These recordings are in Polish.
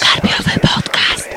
Karpiowy podcast.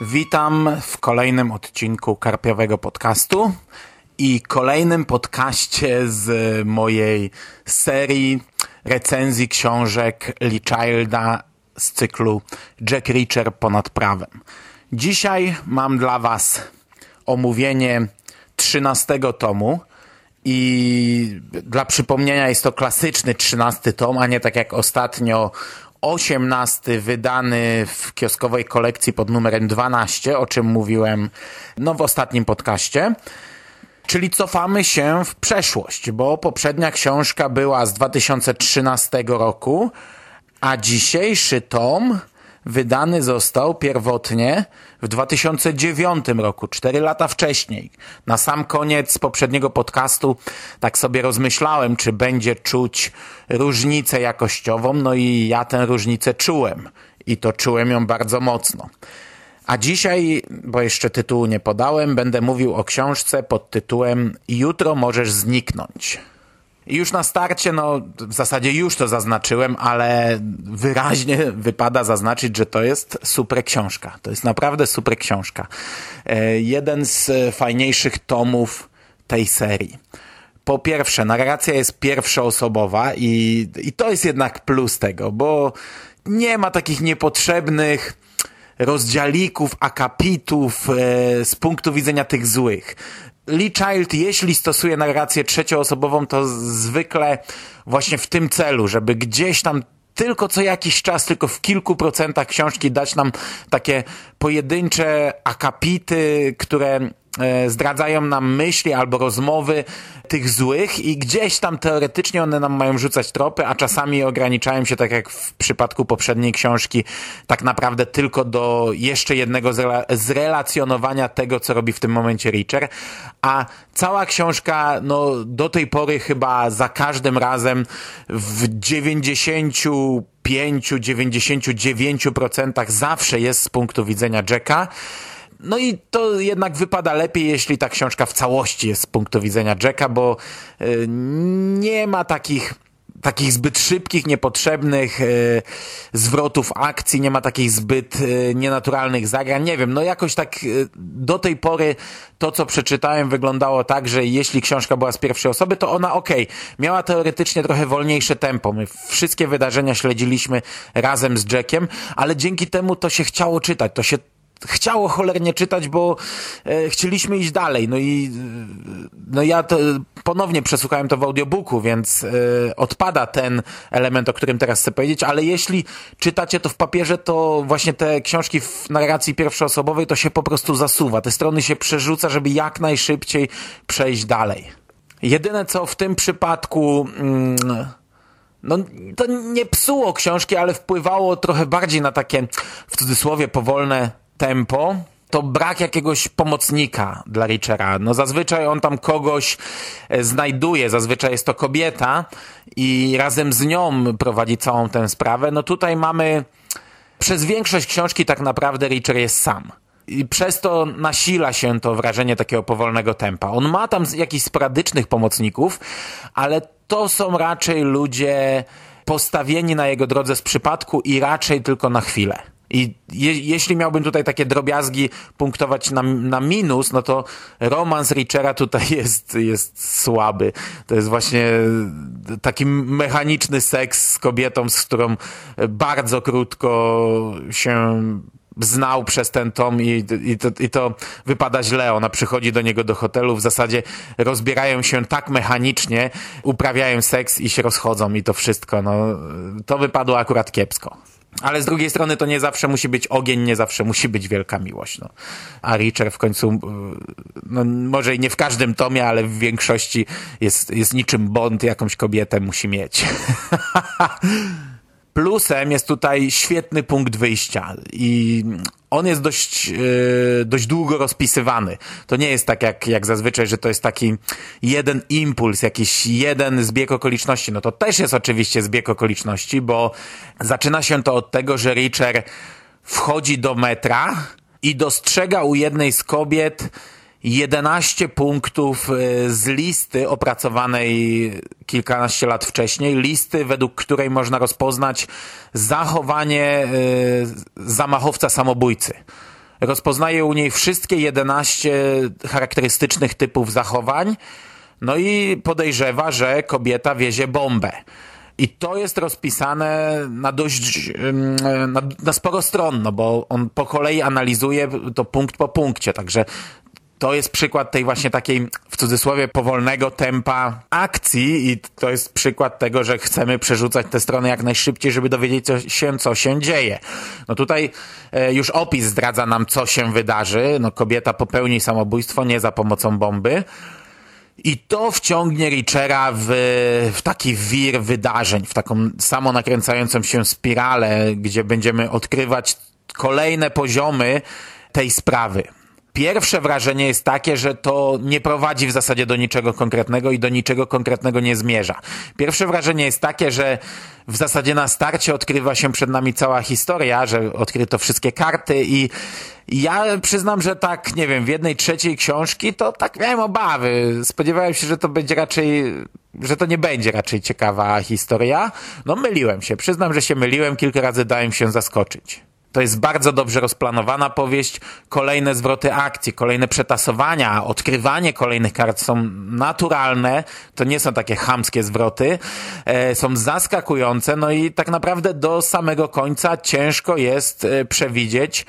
Witam w kolejnym odcinku Karpiowego Podcastu i kolejnym podcaście z mojej serii recenzji książek Lee Childa z cyklu Jack Reacher ponad prawem. Dzisiaj mam dla Was omówienie 13 tomu i dla przypomnienia jest to klasyczny 13 tom, a nie tak jak ostatnio 18 wydany w kioskowej kolekcji pod numerem 12, o czym mówiłem no, w ostatnim podcaście. Czyli cofamy się w przeszłość, bo poprzednia książka była z 2013 roku, a dzisiejszy tom wydany został pierwotnie w 2009 roku, 4 lata wcześniej. Na sam koniec poprzedniego podcastu tak sobie rozmyślałem, czy będzie czuć różnicę jakościową, no i ja tę różnicę czułem. I to czułem ją bardzo mocno. A dzisiaj, bo jeszcze tytułu nie podałem, będę mówił o książce pod tytułem Jutro możesz zniknąć. I już na starcie, no w zasadzie już to zaznaczyłem, ale wyraźnie wypada zaznaczyć, że to jest super książka. To jest naprawdę super książka. E, jeden z fajniejszych tomów tej serii. Po pierwsze, narracja jest pierwszoosobowa i, i to jest jednak plus tego, bo nie ma takich niepotrzebnych rozdzialików, akapitów e, z punktu widzenia tych złych. Lee Child, jeśli stosuje narrację trzecioosobową, to zwykle właśnie w tym celu, żeby gdzieś tam tylko co jakiś czas, tylko w kilku procentach książki dać nam takie pojedyncze akapity, które zdradzają nam myśli albo rozmowy tych złych i gdzieś tam teoretycznie one nam mają rzucać tropy, a czasami ograniczają się, tak jak w przypadku poprzedniej książki, tak naprawdę tylko do jeszcze jednego zrelacjonowania tego, co robi w tym momencie Richer, a cała książka, no do tej pory chyba za każdym razem w 95-99% zawsze jest z punktu widzenia Jacka, no i to jednak wypada lepiej, jeśli ta książka w całości jest z punktu widzenia Jacka, bo y, nie ma takich takich zbyt szybkich, niepotrzebnych y, zwrotów akcji, nie ma takich zbyt y, nienaturalnych zagrań. Nie wiem, no jakoś tak do tej pory to, co przeczytałem, wyglądało tak, że jeśli książka była z pierwszej osoby, to ona okej, okay, miała teoretycznie trochę wolniejsze tempo. My wszystkie wydarzenia śledziliśmy razem z Jackiem, ale dzięki temu to się chciało czytać, to się chciało cholernie czytać, bo e, chcieliśmy iść dalej. No i no ja to ponownie przesłuchałem to w audiobooku, więc e, odpada ten element, o którym teraz chcę powiedzieć, ale jeśli czytacie to w papierze, to właśnie te książki w narracji pierwszoosobowej to się po prostu zasuwa. Te strony się przerzuca, żeby jak najszybciej przejść dalej. Jedyne co w tym przypadku... Mm, no, to nie psuło książki, ale wpływało trochę bardziej na takie, w cudzysłowie, powolne tempo, to brak jakiegoś pomocnika dla Richera. No zazwyczaj on tam kogoś e, znajduje, zazwyczaj jest to kobieta i razem z nią prowadzi całą tę sprawę. No tutaj mamy przez większość książki tak naprawdę Richer jest sam. I przez to nasila się to wrażenie takiego powolnego tempa. On ma tam jakichś sporadycznych pomocników, ale to są raczej ludzie postawieni na jego drodze z przypadku i raczej tylko na chwilę. I je, jeśli miałbym tutaj takie drobiazgi punktować na, na minus, no to romans Richera tutaj jest, jest słaby. To jest właśnie taki mechaniczny seks z kobietą, z którą bardzo krótko się znał przez ten tom i, i, to, i to wypada źle. Ona przychodzi do niego do hotelu, w zasadzie rozbierają się tak mechanicznie, uprawiają seks i się rozchodzą i to wszystko. No, to wypadło akurat kiepsko. Ale z drugiej strony to nie zawsze musi być ogień, nie zawsze musi być wielka miłość. No. A Richer w końcu, y, no, może i nie w każdym tomie, ale w większości jest, jest niczym Bond, jakąś kobietę musi mieć. Plusem jest tutaj świetny punkt wyjścia i on jest dość, yy, dość długo rozpisywany. To nie jest tak jak, jak zazwyczaj, że to jest taki jeden impuls, jakiś jeden zbieg okoliczności. No to też jest oczywiście zbieg okoliczności, bo zaczyna się to od tego, że Richer wchodzi do metra i dostrzega u jednej z kobiet 11 punktów y, z listy opracowanej kilkanaście lat wcześniej, listy, według której można rozpoznać zachowanie y, zamachowca samobójcy. Rozpoznaje u niej wszystkie 11 charakterystycznych typów zachowań, no i podejrzewa, że kobieta wiezie bombę. I to jest rozpisane na dość, na, na sporo stron, no bo on po kolei analizuje to punkt po punkcie, także to jest przykład tej właśnie takiej, w cudzysłowie, powolnego tempa akcji i to jest przykład tego, że chcemy przerzucać te strony jak najszybciej, żeby dowiedzieć się, co się dzieje. No tutaj e, już opis zdradza nam, co się wydarzy. No kobieta popełni samobójstwo nie za pomocą bomby. I to wciągnie Richera w, w taki wir wydarzeń, w taką samonakręcającą się spiralę, gdzie będziemy odkrywać kolejne poziomy tej sprawy. Pierwsze wrażenie jest takie, że to nie prowadzi w zasadzie do niczego konkretnego i do niczego konkretnego nie zmierza. Pierwsze wrażenie jest takie, że w zasadzie na starcie odkrywa się przed nami cała historia, że odkryto wszystkie karty i ja przyznam, że tak, nie wiem, w jednej trzeciej książki to tak miałem obawy. Spodziewałem się, że to będzie raczej, że to nie będzie raczej ciekawa historia. No myliłem się, przyznam, że się myliłem, kilka razy dałem się zaskoczyć. To jest bardzo dobrze rozplanowana powieść, kolejne zwroty akcji, kolejne przetasowania, odkrywanie kolejnych kart są naturalne, to nie są takie chamskie zwroty, e, są zaskakujące, no i tak naprawdę do samego końca ciężko jest e, przewidzieć,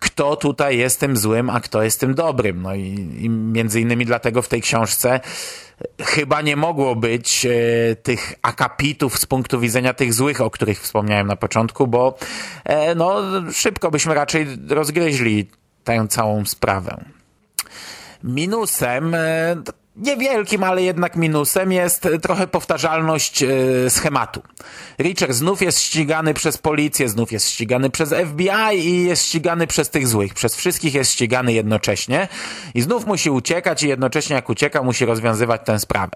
kto tutaj jest tym złym, a kto jest tym dobrym. No i, i między innymi dlatego w tej książce chyba nie mogło być e, tych akapitów z punktu widzenia tych złych, o których wspomniałem na początku, bo e, no, szybko byśmy raczej rozgryźli tę całą sprawę. Minusem e, Niewielkim, ale jednak minusem jest trochę powtarzalność e, schematu. Richard znów jest ścigany przez policję, znów jest ścigany przez FBI i jest ścigany przez tych złych. Przez wszystkich jest ścigany jednocześnie i znów musi uciekać i jednocześnie jak ucieka musi rozwiązywać tę sprawę.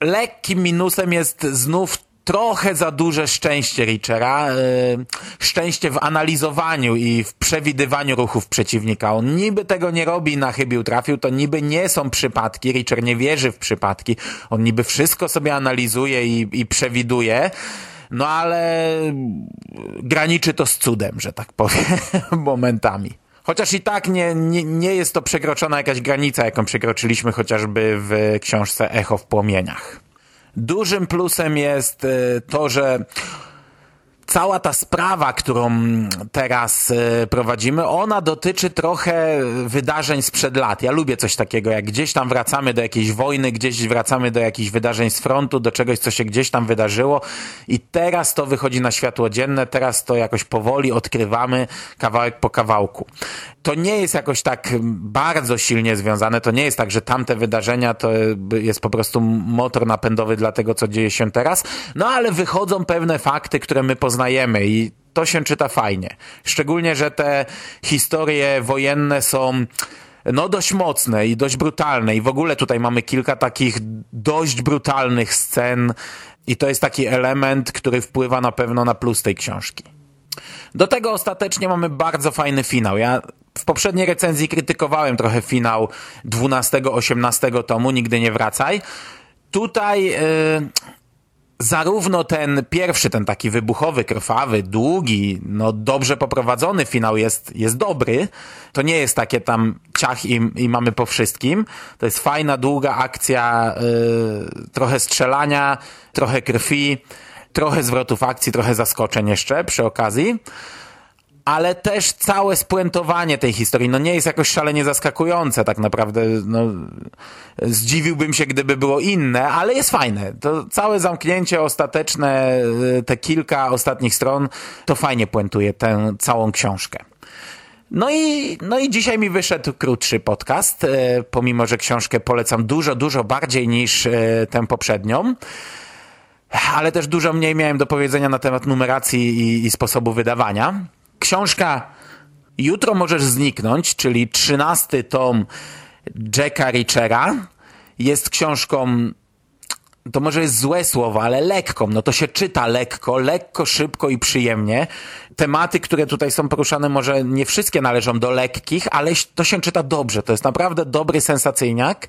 Lekkim minusem jest znów trochę za duże szczęście Richera, yy, szczęście w analizowaniu i w przewidywaniu ruchów przeciwnika. On niby tego nie robi na chybił trafił, to niby nie są przypadki, Richer nie wierzy w przypadki, on niby wszystko sobie analizuje i, i przewiduje, no ale graniczy to z cudem, że tak powiem, momentami. Chociaż i tak nie, nie, nie jest to przekroczona jakaś granica, jaką przekroczyliśmy chociażby w książce Echo w płomieniach. Dużym plusem jest y, to, że cała ta sprawa, którą teraz y, prowadzimy, ona dotyczy trochę wydarzeń sprzed lat. Ja lubię coś takiego, jak gdzieś tam wracamy do jakiejś wojny, gdzieś wracamy do jakichś wydarzeń z frontu, do czegoś, co się gdzieś tam wydarzyło i teraz to wychodzi na światło dzienne, teraz to jakoś powoli odkrywamy kawałek po kawałku to nie jest jakoś tak bardzo silnie związane. To nie jest tak, że tamte wydarzenia to jest po prostu motor napędowy dla tego, co dzieje się teraz. No ale wychodzą pewne fakty, które my poznajemy i to się czyta fajnie. Szczególnie, że te historie wojenne są no dość mocne i dość brutalne i w ogóle tutaj mamy kilka takich dość brutalnych scen i to jest taki element, który wpływa na pewno na plus tej książki. Do tego ostatecznie mamy bardzo fajny finał. Ja w poprzedniej recenzji krytykowałem trochę finał 12-18 tomu Nigdy nie wracaj. Tutaj yy, zarówno ten pierwszy, ten taki wybuchowy, krwawy, długi, no dobrze poprowadzony finał jest, jest dobry. To nie jest takie tam ciach i, i mamy po wszystkim. To jest fajna, długa akcja, yy, trochę strzelania, trochę krwi, trochę zwrotów akcji, trochę zaskoczeń jeszcze przy okazji ale też całe spuentowanie tej historii no nie jest jakoś szalenie zaskakujące tak naprawdę. No, zdziwiłbym się, gdyby było inne, ale jest fajne. To całe zamknięcie ostateczne, te kilka ostatnich stron, to fajnie puentuje tę całą książkę. No i, no i dzisiaj mi wyszedł krótszy podcast, e, pomimo, że książkę polecam dużo, dużo bardziej niż e, tę poprzednią ale też dużo mniej miałem do powiedzenia na temat numeracji i, i sposobu wydawania. Książka Jutro możesz zniknąć, czyli trzynasty tom Jacka Richera jest książką to może jest złe słowo, ale lekką, no to się czyta lekko, lekko, szybko i przyjemnie. Tematy, które tutaj są poruszane, może nie wszystkie należą do lekkich, ale to się czyta dobrze. To jest naprawdę dobry sensacyjniak.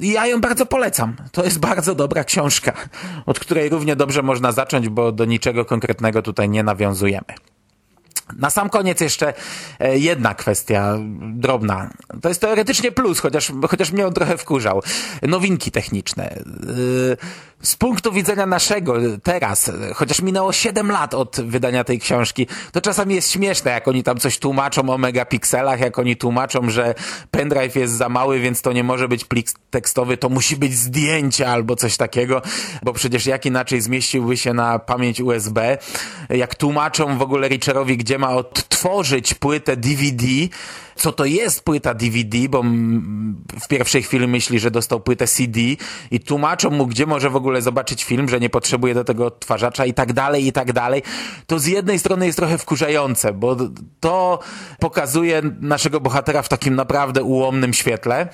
Ja ją bardzo polecam. To jest bardzo dobra książka, od której równie dobrze można zacząć, bo do niczego konkretnego tutaj nie nawiązujemy. Na sam koniec jeszcze e, jedna kwestia drobna. To jest teoretycznie plus, chociaż, chociaż mnie on trochę wkurzał. Nowinki techniczne. E, z punktu widzenia naszego teraz, chociaż minęło 7 lat od wydania tej książki, to czasami jest śmieszne, jak oni tam coś tłumaczą o megapikselach, jak oni tłumaczą, że pendrive jest za mały, więc to nie może być plik tekstowy, to musi być zdjęcie albo coś takiego, bo przecież jak inaczej zmieściłby się na pamięć USB. Jak tłumaczą w ogóle Richerowi, gdzie ma odtworzyć płytę DVD, co to jest płyta DVD, bo w pierwszej chwili myśli, że dostał płytę CD i tłumaczą mu, gdzie może w ogóle zobaczyć film, że nie potrzebuje do tego odtwarzacza i tak dalej, i tak dalej. To z jednej strony jest trochę wkurzające, bo to pokazuje naszego bohatera w takim naprawdę ułomnym świetle.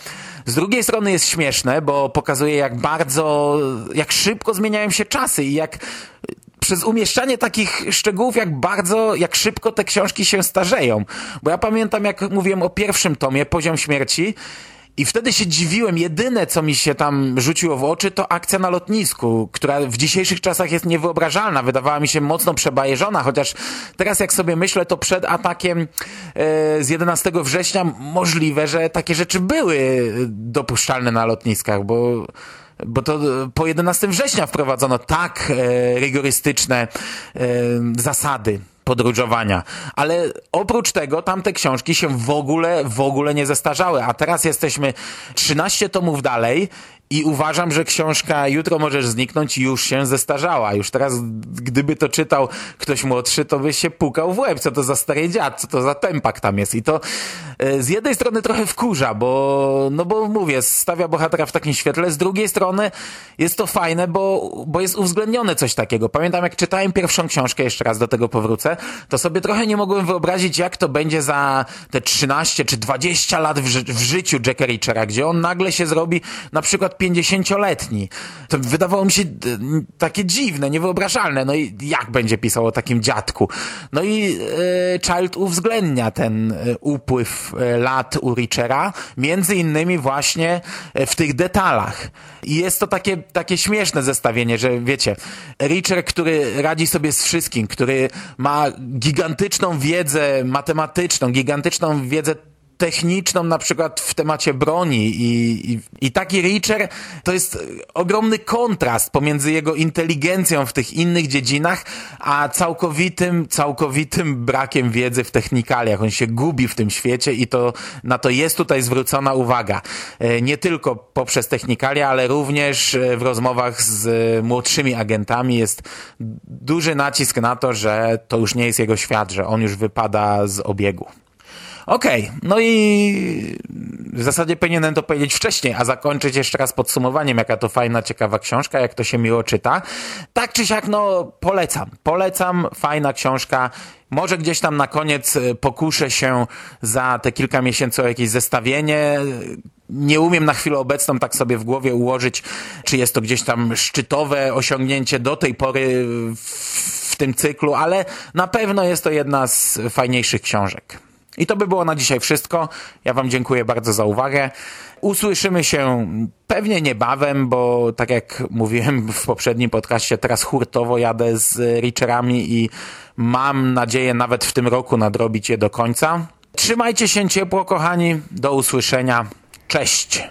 Z drugiej strony jest śmieszne, bo pokazuje jak bardzo, jak szybko zmieniają się czasy i jak przez umieszczanie takich szczegółów, jak bardzo, jak szybko te książki się starzeją. Bo ja pamiętam, jak mówiłem o pierwszym tomie, Poziom Śmierci, i wtedy się dziwiłem. Jedyne, co mi się tam rzuciło w oczy, to akcja na lotnisku, która w dzisiejszych czasach jest niewyobrażalna. Wydawała mi się mocno przebajeżona, chociaż teraz jak sobie myślę, to przed atakiem e, z 11 września możliwe, że takie rzeczy były dopuszczalne na lotniskach, bo bo to po 11 września wprowadzono tak e, rygorystyczne e, zasady podróżowania. Ale oprócz tego tamte książki się w ogóle, w ogóle nie zestarzały. A teraz jesteśmy 13 tomów dalej i uważam, że książka Jutro możesz zniknąć już się zestarzała. Już teraz, gdyby to czytał ktoś młodszy, to by się pukał w łeb. Co to za stary dziad, co to za tempak tam jest. I to e, z jednej strony trochę wkurza, bo, no bo mówię, stawia bohatera w takim świetle. Z drugiej strony jest to fajne, bo, bo jest uwzględnione coś takiego. Pamiętam, jak czytałem pierwszą książkę, jeszcze raz do tego powrócę, to sobie trochę nie mogłem wyobrazić, jak to będzie za te 13 czy 20 lat w, w życiu Jacka Richera, gdzie on nagle się zrobi na przykład 50-letni. To wydawało mi się e, takie dziwne, niewyobrażalne. No i jak będzie pisał o takim dziadku? No i e, Child uwzględnia ten e, upływ e, lat u Richera, między innymi właśnie w tych detalach. I jest to takie, takie śmieszne zestawienie, że wiecie, Richer, który radzi sobie z wszystkim, który ma gigantyczną wiedzę matematyczną, gigantyczną wiedzę techniczną na przykład w temacie broni i, i, i taki Reacher to jest ogromny kontrast pomiędzy jego inteligencją w tych innych dziedzinach, a całkowitym, całkowitym brakiem wiedzy w technikaliach. On się gubi w tym świecie i to na to jest tutaj zwrócona uwaga. E, nie tylko poprzez technikalia, ale również e, w rozmowach z młodszymi agentami jest duży nacisk na to, że to już nie jest jego świat, że on już wypada z obiegu. Okej, okay, no i w zasadzie powinienem to powiedzieć wcześniej, a zakończyć jeszcze raz podsumowaniem, jaka to fajna, ciekawa książka, jak to się miło czyta. Tak czy siak, no polecam. Polecam, fajna książka. Może gdzieś tam na koniec e, pokuszę się za te kilka miesięcy o jakieś zestawienie. Nie umiem na chwilę obecną tak sobie w głowie ułożyć, czy jest to gdzieś tam szczytowe osiągnięcie do tej pory w tym cyklu, ale na pewno jest to jedna z fajniejszych książek. I to by było na dzisiaj wszystko. Ja Wam dziękuję bardzo za uwagę. Usłyszymy się pewnie niebawem, bo tak jak mówiłem w poprzednim podcaście, teraz hurtowo jadę z Richerami i mam nadzieję nawet w tym roku nadrobić je do końca. Trzymajcie się ciepło, kochani. Do usłyszenia. Cześć.